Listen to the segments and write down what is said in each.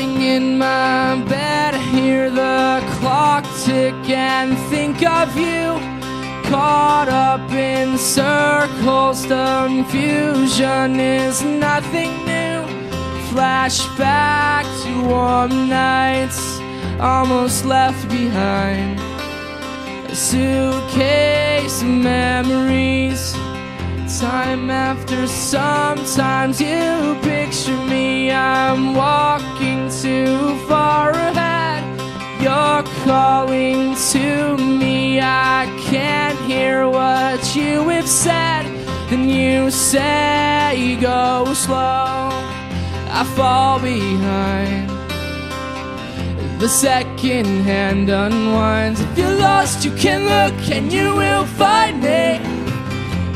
Lying in my bed, hear the clock tick and think of you. Caught up in circles, the confusion is nothing new. Flashback to warm nights, almost left behind. A suitcase of memories. Time after sometimes you picture me, I'm walking too far ahead. You're calling to me, I can't hear what you have said. Then you say, go slow, I fall behind. The second hand unwinds. If you're lost, you can look and you will find me.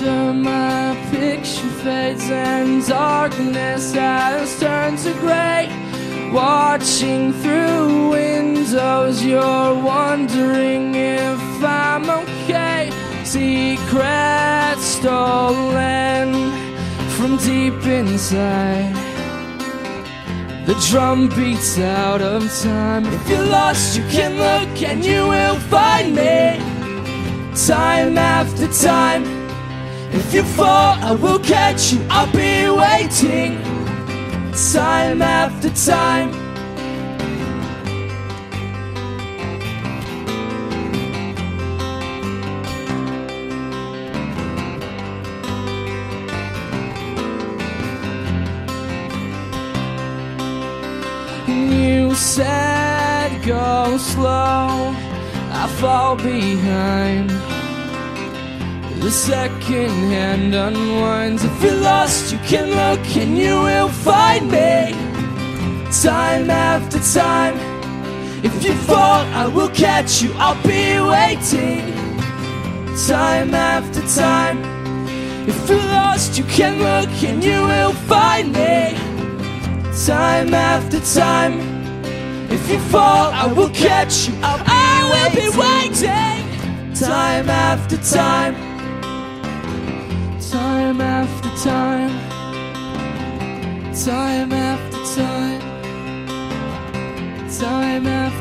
After my picture fades and darkness has turned to gray, watching through windows, you're wondering if I'm okay. Secrets stolen from deep inside. The drum beats out of time. If you're lost, you can look and you will find me time after time. If you fall, I will catch you. I'll be waiting time after time. You said go slow, I fall behind. The second hand unwinds. If you're lost, you can look and you will find me. Time after time. If you fall, I will catch you. I'll be waiting. Time after time. If you're lost, you can look and you will find me. Time after time. If you fall, I will catch you. I'll be I will be waiting. Time after time. Time after time. Time after time. Time after